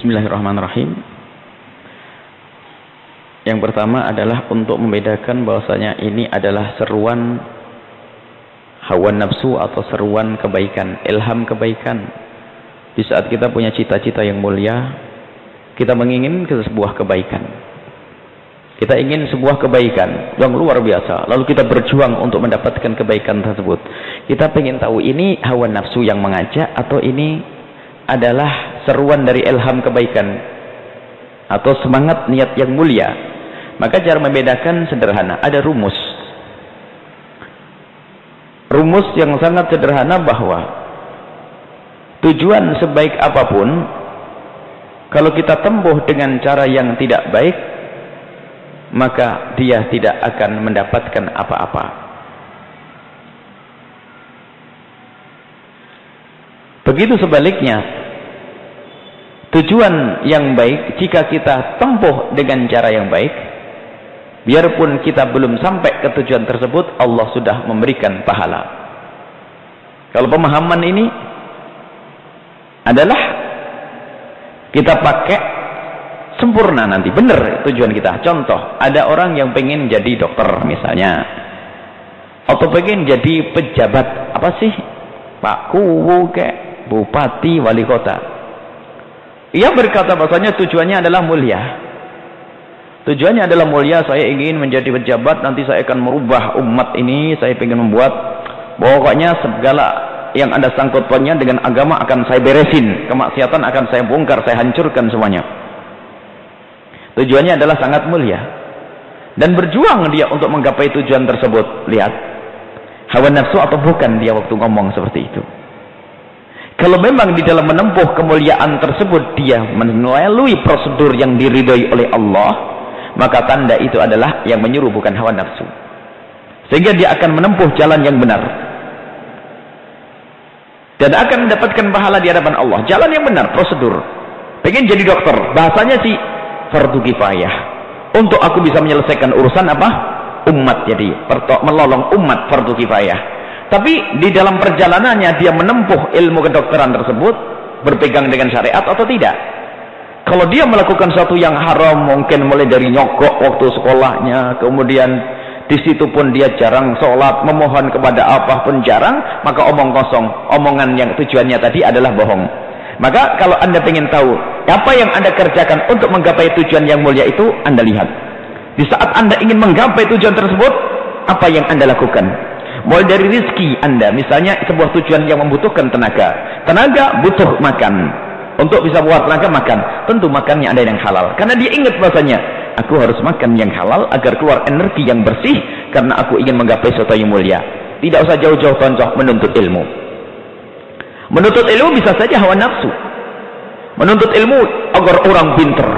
Bismillahirrahmanirrahim. Yang pertama adalah untuk membedakan bahwasanya ini adalah seruan hawa nafsu atau seruan kebaikan, ilham kebaikan. Di saat kita punya cita-cita yang mulia, kita menginginkan sebuah kebaikan. Kita ingin sebuah kebaikan yang luar biasa. Lalu kita berjuang untuk mendapatkan kebaikan tersebut. Kita ingin tahu ini hawa nafsu yang mengajak atau ini adalah seruan dari ilham kebaikan atau semangat niat yang mulia. Maka cara membedakan sederhana. Ada rumus. Rumus yang sangat sederhana bahwa tujuan sebaik apa pun kalau kita tempuh dengan cara yang tidak baik maka dia tidak akan mendapatkan apa-apa. Begitu sebaliknya, tujuan yang baik jika kita tempuh dengan cara yang baik, biarpun kita belum sampai ke tujuan tersebut, Allah sudah memberikan pahala. Kalau pemahaman ini adalah kita pakai sempurna nanti. Benar tujuan kita. Contoh ada orang yang pengen jadi dokter misalnya. Atau pengen jadi pejabat apa sih? Pak Kuwu ke Bupati Wali Kota ia berkata bahasanya tujuannya adalah mulia tujuannya adalah mulia saya ingin menjadi pejabat nanti saya akan merubah umat ini saya ingin membuat pokoknya segala yang ada sangkut pautnya dengan agama akan saya beresin kemaksiatan akan saya bongkar saya hancurkan semuanya Tujuannya adalah sangat mulia. Dan berjuang dia untuk menggapai tujuan tersebut. Lihat. Hawa nafsu atau bukan dia waktu ngomong seperti itu. Kalau memang di dalam menempuh kemuliaan tersebut dia melalui prosedur yang diridhoi oleh Allah, maka tanda itu adalah yang menyuruh bukan hawa nafsu. Sehingga dia akan menempuh jalan yang benar. Dan akan mendapatkan pahala di hadapan Allah. Jalan yang benar, prosedur. Pengen jadi dokter, bahasanya sih fardu kifayah. Untuk aku bisa menyelesaikan urusan apa? Umat jadi, melolong umat fardu kifayah. Tapi di dalam perjalanannya dia menempuh ilmu kedokteran tersebut berpegang dengan syariat atau tidak? Kalau dia melakukan sesuatu yang haram, mungkin mulai dari nyokok waktu sekolahnya, kemudian di situ pun dia jarang sholat, memohon kepada apa pun jarang, maka omong kosong, omongan yang tujuannya tadi adalah bohong. Maka kalau anda ingin tahu apa yang anda kerjakan untuk menggapai tujuan yang mulia itu, anda lihat. Di saat anda ingin menggapai tujuan tersebut, apa yang anda lakukan? Mulai dari rizki anda, misalnya sebuah tujuan yang membutuhkan tenaga. Tenaga butuh makan. Untuk bisa buat tenaga makan, tentu makannya ada yang halal. Karena dia ingat bahasanya, aku harus makan yang halal agar keluar energi yang bersih, karena aku ingin menggapai sesuatu yang mulia. Tidak usah jauh-jauh contoh menuntut ilmu. Menuntut ilmu bisa saja hawa nafsu. Menuntut ilmu agar orang pinter.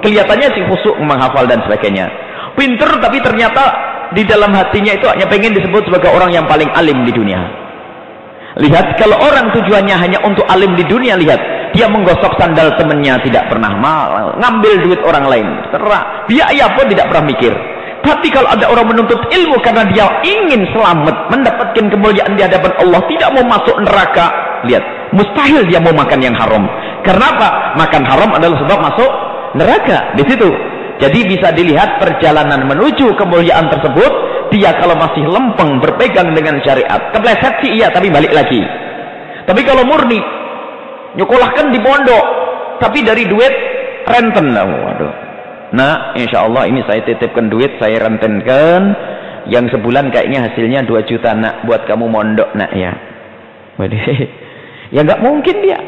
Kelihatannya sih khusuk menghafal dan sebagainya. Pinter tapi ternyata di dalam hatinya itu hanya pengen disebut sebagai orang yang paling alim di dunia. Lihat kalau orang tujuannya hanya untuk alim di dunia lihat dia menggosok sandal temannya tidak pernah mal ngambil duit orang lain terah biaya pun tidak pernah mikir. Tapi kalau ada orang menuntut ilmu karena dia ingin selamat mendapatkan kemuliaan di hadapan Allah tidak mau masuk neraka lihat mustahil dia mau makan yang haram. Karena apa? Makan haram adalah sebab masuk neraka di situ jadi bisa dilihat perjalanan menuju kemuliaan tersebut dia kalau masih lempeng berpegang dengan syariat kepleset sih iya tapi balik lagi. Tapi kalau murni nyokolahkan di pondok tapi dari duit renten. Waduh. Nah insya Allah ini saya titipkan duit saya rentenkan. Yang sebulan kayaknya hasilnya 2 juta nak buat kamu mondok nak ya. Waduh. Ya nggak mungkin dia.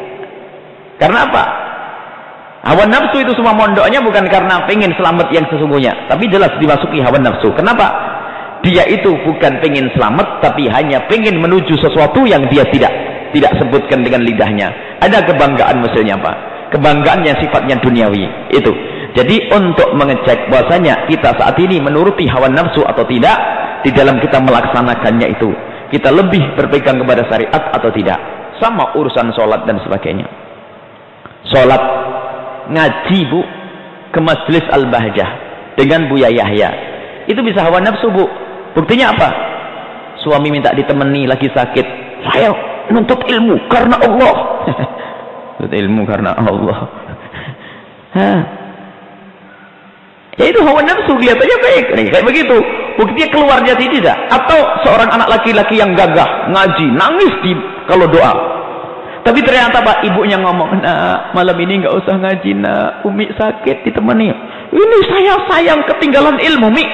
Karena apa? Hawa nafsu itu semua mondoknya bukan karena pengen selamat yang sesungguhnya. Tapi jelas dimasuki hawa nafsu. Kenapa? Dia itu bukan pengen selamat, tapi hanya pengen menuju sesuatu yang dia tidak tidak sebutkan dengan lidahnya. Ada kebanggaan misalnya apa? Kebanggaan yang sifatnya duniawi. Itu. Jadi untuk mengecek bahwasanya kita saat ini menuruti hawa nafsu atau tidak, di dalam kita melaksanakannya itu, kita lebih berpegang kepada syariat atau tidak sama urusan sholat dan sebagainya sholat ngaji bu ke masjid al-bahjah dengan Buya Yahya itu bisa hawa nafsu bu buktinya apa suami minta ditemani lagi sakit saya nuntut ilmu karena Allah nuntut ilmu karena Allah. Ya itu hawa nafsu kelihatannya baik. Nih, kayak begitu. Buktinya keluarnya tidak. Atau seorang anak laki-laki yang gagah, ngaji, nangis di kalau doa. Tapi ternyata pak ibunya ngomong, nah malam ini nggak usah ngaji nak, umi sakit ditemani. Ini saya sayang ketinggalan ilmu mi.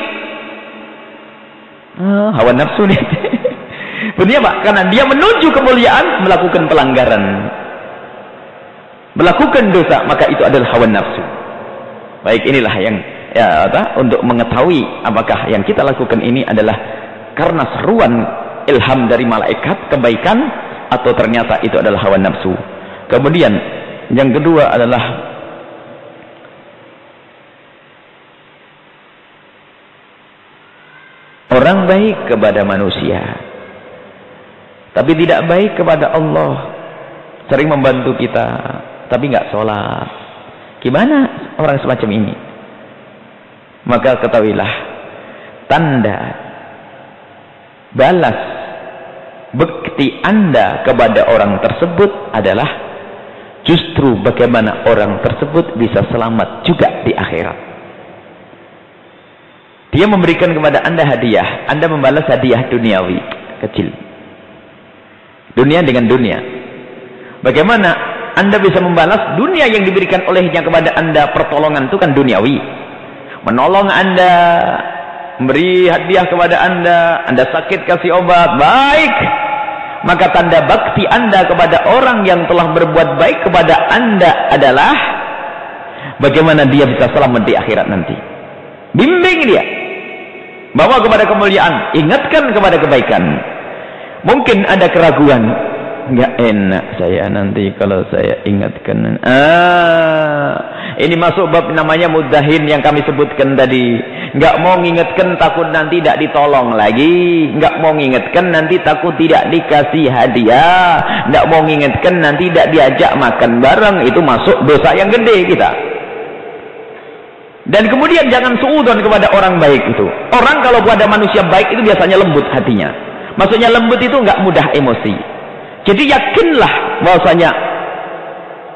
Ah, hawa nafsu nih. Benar pak, karena dia menuju kemuliaan melakukan pelanggaran, melakukan dosa, maka itu adalah hawa nafsu. Baik inilah yang ya apa untuk mengetahui apakah yang kita lakukan ini adalah karena seruan ilham dari malaikat kebaikan atau ternyata itu adalah hawa nafsu. Kemudian yang kedua adalah orang baik kepada manusia tapi tidak baik kepada Allah. Sering membantu kita tapi nggak sholat. Gimana orang semacam ini? Maka ketahuilah tanda balas bekti anda kepada orang tersebut adalah justru bagaimana orang tersebut bisa selamat juga di akhirat. Dia memberikan kepada anda hadiah. Anda membalas hadiah duniawi kecil. Dunia dengan dunia. Bagaimana anda bisa membalas dunia yang diberikan olehnya kepada anda? Pertolongan itu kan duniawi. Menolong anda memberi hadiah kepada anda. Anda sakit kasih obat. Baik maka tanda bakti anda kepada orang yang telah berbuat baik kepada anda adalah bagaimana dia bisa selamat di akhirat nanti. Bimbing dia. Bawa kepada kemuliaan. Ingatkan kepada kebaikan. Mungkin ada keraguan nggak enak saya nanti kalau saya ingatkan. Ah ini masuk bab namanya mudahin yang kami sebutkan tadi. Nggak mau ngingetkan takut nanti tidak ditolong lagi. Nggak mau ngingetkan nanti takut tidak dikasih hadiah. Nggak mau ngingetkan nanti tidak diajak makan bareng. Itu masuk dosa yang gede kita. Dan kemudian jangan suudon kepada orang baik itu. Orang kalau kepada manusia baik itu biasanya lembut hatinya. Maksudnya lembut itu nggak mudah emosi jadi yakinlah bahwasanya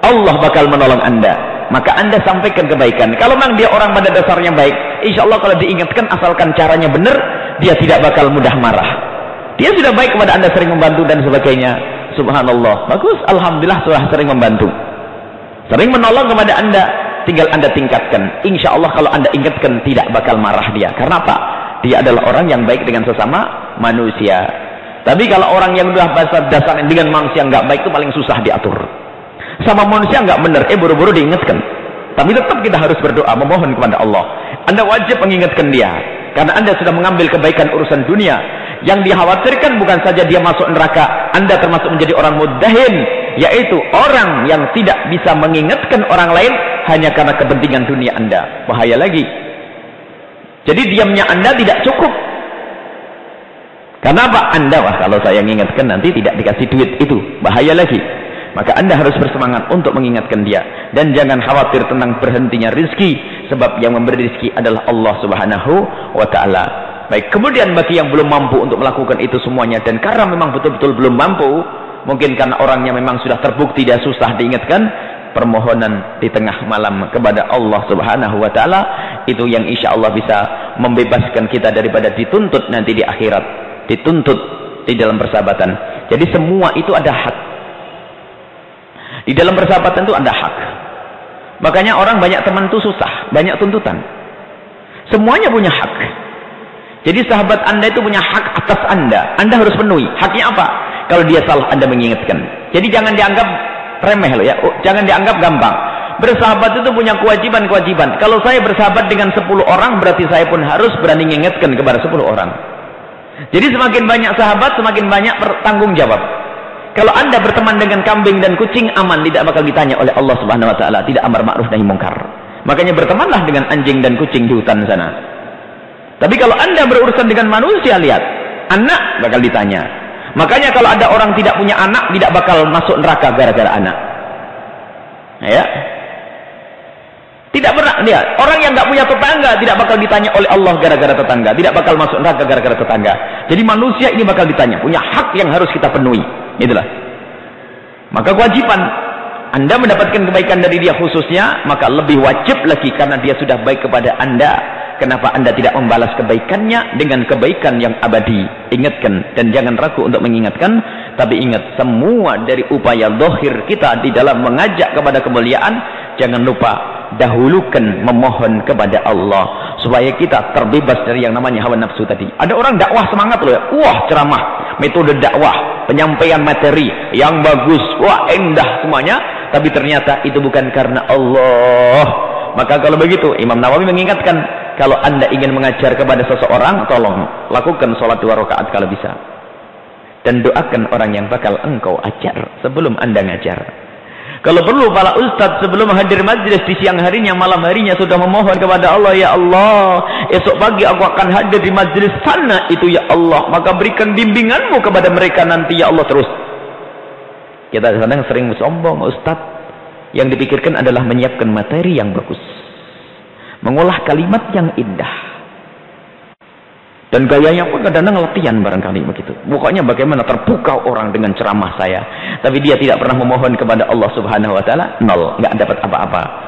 Allah bakal menolong anda. Maka anda sampaikan kebaikan. Kalau memang dia orang pada dasarnya baik, insya Allah kalau diingatkan asalkan caranya benar, dia tidak bakal mudah marah. Dia sudah baik kepada anda sering membantu dan sebagainya. Subhanallah. Bagus. Alhamdulillah sudah sering membantu. Sering menolong kepada anda. Tinggal anda tingkatkan. Insya Allah kalau anda ingatkan tidak bakal marah dia. Karena apa? Dia adalah orang yang baik dengan sesama manusia. Tapi kalau orang yang sudah bahasa dasar dengan manusia nggak baik itu paling susah diatur. Sama manusia nggak benar, eh buru-buru diingatkan. Tapi tetap kita harus berdoa, memohon kepada Allah. Anda wajib mengingatkan dia. Karena anda sudah mengambil kebaikan urusan dunia. Yang dikhawatirkan bukan saja dia masuk neraka. Anda termasuk menjadi orang mudahin. Yaitu orang yang tidak bisa mengingatkan orang lain. Hanya karena kepentingan dunia anda. Bahaya lagi. Jadi diamnya anda tidak cukup. Kenapa anda wah kalau saya mengingatkan nanti tidak dikasih duit itu bahaya lagi. Maka anda harus bersemangat untuk mengingatkan dia dan jangan khawatir tentang berhentinya rizki sebab yang memberi rizki adalah Allah Subhanahu wa taala. Baik, kemudian bagi yang belum mampu untuk melakukan itu semuanya dan karena memang betul-betul belum mampu, mungkin karena orangnya memang sudah terbukti dia susah diingatkan, permohonan di tengah malam kepada Allah Subhanahu wa taala itu yang insya Allah bisa membebaskan kita daripada dituntut nanti di akhirat dituntut di dalam persahabatan. Jadi semua itu ada hak. Di dalam persahabatan itu ada hak. Makanya orang banyak teman itu susah, banyak tuntutan. Semuanya punya hak. Jadi sahabat anda itu punya hak atas anda. Anda harus penuhi. Haknya apa? Kalau dia salah, anda mengingatkan. Jadi jangan dianggap remeh loh ya. Oh, jangan dianggap gampang. Bersahabat itu punya kewajiban-kewajiban. Kalau saya bersahabat dengan 10 orang, berarti saya pun harus berani mengingatkan kepada 10 orang. Jadi semakin banyak sahabat, semakin banyak bertanggung jawab. Kalau anda berteman dengan kambing dan kucing, aman. Tidak bakal ditanya oleh Allah subhanahu wa ta'ala. Tidak amar ma'ruf nahi mungkar. Makanya bertemanlah dengan anjing dan kucing di hutan sana. Tapi kalau anda berurusan dengan manusia, lihat. Anak bakal ditanya. Makanya kalau ada orang tidak punya anak, tidak bakal masuk neraka gara-gara anak. Ya, tidak pernah lihat orang yang nggak punya tetangga tidak bakal ditanya oleh Allah gara-gara tetangga, tidak bakal masuk neraka gara-gara tetangga. Jadi manusia ini bakal ditanya, punya hak yang harus kita penuhi. Itulah. Maka kewajiban anda mendapatkan kebaikan dari dia khususnya, maka lebih wajib lagi karena dia sudah baik kepada anda. Kenapa anda tidak membalas kebaikannya dengan kebaikan yang abadi? Ingatkan dan jangan ragu untuk mengingatkan. Tapi ingat semua dari upaya dohir kita di dalam mengajak kepada kemuliaan. Jangan lupa dahulukan memohon kepada Allah. Supaya kita terbebas dari yang namanya hawa nafsu tadi. Ada orang dakwah semangat loh ya. Wah ceramah. Metode dakwah. Penyampaian materi yang bagus. Wah indah semuanya. Tapi ternyata itu bukan karena Allah. Maka kalau begitu Imam Nawawi mengingatkan kalau anda ingin mengajar kepada seseorang, tolong lakukan sholat dua rakaat kalau bisa. Dan doakan orang yang bakal engkau ajar sebelum anda ngajar. Kalau perlu para ustaz sebelum hadir majlis di siang harinya, malam harinya sudah memohon kepada Allah, Ya Allah, esok pagi aku akan hadir di majlis sana itu Ya Allah. Maka berikan bimbinganmu kepada mereka nanti Ya Allah terus. Kita kadang sering sombong ustaz. Yang dipikirkan adalah menyiapkan materi yang bagus mengolah kalimat yang indah dan gayanya pun kadang-kadang latihan barangkali begitu. Pokoknya bagaimana terpukau orang dengan ceramah saya. Tapi dia tidak pernah memohon kepada Allah subhanahu wa ta'ala nol, nggak dapat apa-apa